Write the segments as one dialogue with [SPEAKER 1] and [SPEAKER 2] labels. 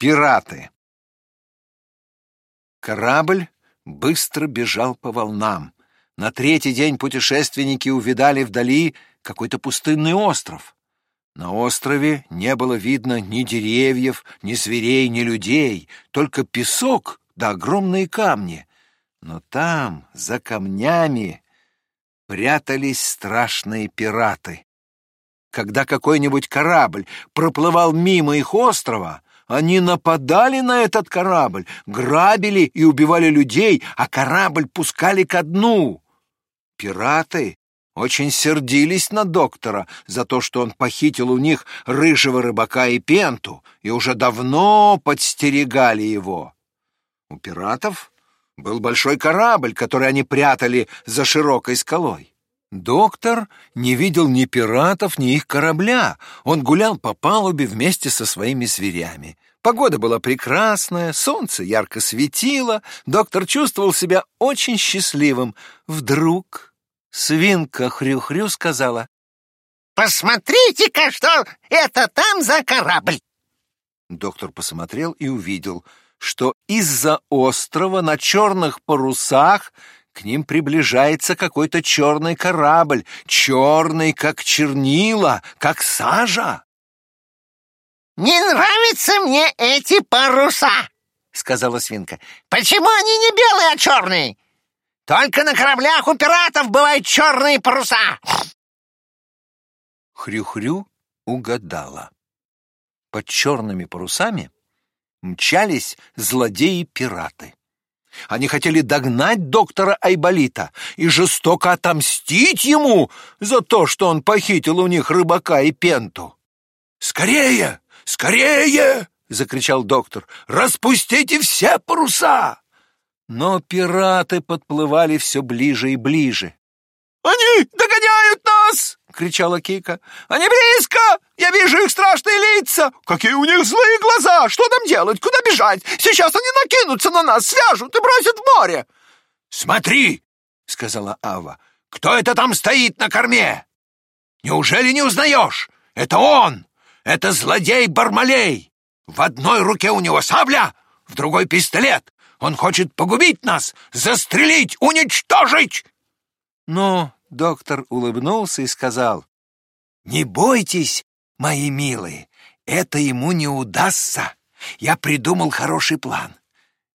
[SPEAKER 1] Пираты. Корабль быстро бежал по волнам. На третий день путешественники увидали вдали какой-то пустынный остров. На острове не было видно ни деревьев, ни зверей, ни людей, только песок да огромные камни. Но там, за камнями, прятались страшные пираты. Когда какой-нибудь корабль проплывал мимо их острова, они нападали на этот корабль, грабили и убивали людей, а корабль пускали ко дну. Пираты очень сердились на доктора за то, что он похитил у них рыжего рыбака и пенту, и уже давно подстерегали его. У пиратов был большой корабль, который они прятали за широкой скалой. Доктор не видел ни пиратов, ни их корабля. Он гулял по палубе вместе со своими зверями. Погода была прекрасная, солнце ярко светило, доктор чувствовал себя очень счастливым. Вдруг свинка Хрю-Хрю сказала,
[SPEAKER 2] «Посмотрите-ка, что это там за корабль!»
[SPEAKER 1] Доктор посмотрел и увидел, что из-за острова на черных парусах к ним приближается какой-то черный корабль, черный, как чернила, как сажа.
[SPEAKER 2] «Не нравятся мне эти паруса!» — сказала свинка. «Почему они не белые, а черные? Только на кораблях у пиратов бывают черные паруса!»
[SPEAKER 1] Хрю-хрю угадала. Под черными парусами мчались злодеи-пираты. Они хотели догнать доктора Айболита и жестоко отомстить ему за то, что он похитил у них рыбака и пенту. «Скорее! Скорее!» — закричал доктор. «Распустите все паруса!» Но пираты подплывали все ближе и ближе. «Они догоняют нас!» — кричала Кика. «Они близко! Я вижу их страшные лица! Какие у них злые глаза! Что нам делать? Куда бежать? Сейчас они накинутся на нас, свяжут и бросят в море!» «Смотри!» — сказала Ава. «Кто это там стоит на корме? Неужели не узнаешь? Это он! Это злодей Бармалей! В одной руке у него сабля, в другой пистолет! Он хочет погубить нас, застрелить, уничтожить!» Но доктор улыбнулся и сказал, «Не бойтесь, мои милые, это ему не удастся. Я придумал хороший план.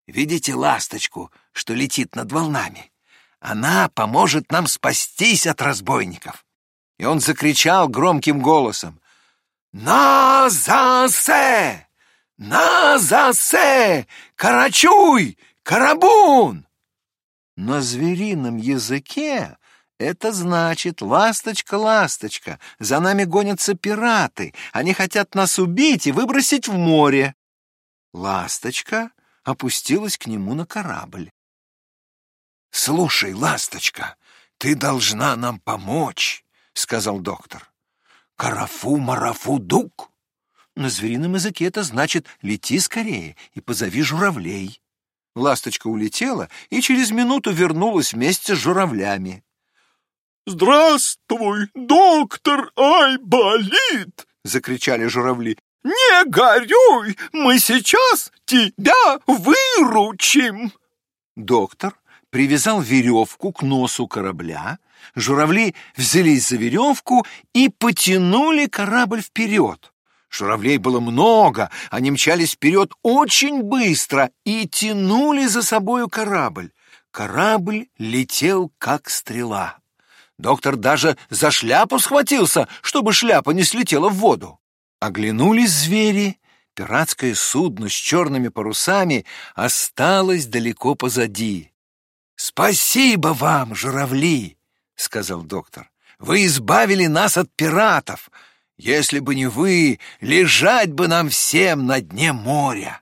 [SPEAKER 1] Видите ласточку, что летит над волнами? Она поможет нам спастись от разбойников». И он закричал громким голосом, «Назасе! Назасе! Карачуй! Карабун!» На зверином языке это значит, ласточка, ласточка, за нами гонятся пираты, они хотят нас убить и выбросить в море. Ласточка опустилась к нему на корабль. «Слушай, ласточка, ты должна нам помочь», — сказал доктор. «Карафу-марафу-дук». На зверином языке это значит «лети скорее и позови журавлей». Ласточка улетела и через минуту вернулась вместе с журавлями.
[SPEAKER 3] «Здравствуй, доктор Айболит!» — закричали журавли. «Не горюй, мы сейчас тебя выручим!»
[SPEAKER 1] Доктор привязал веревку к носу корабля, журавли взялись за веревку и потянули корабль вперед. Журавлей было много, они мчались вперед очень быстро и тянули за собою корабль. Корабль летел, как стрела. Доктор даже за шляпу схватился, чтобы шляпа не слетела в воду. Оглянулись звери, пиратское судно с черными парусами осталось далеко позади. «Спасибо вам, журавли!» — сказал доктор. «Вы избавили нас от пиратов. Если бы не вы, лежать бы нам всем на дне моря».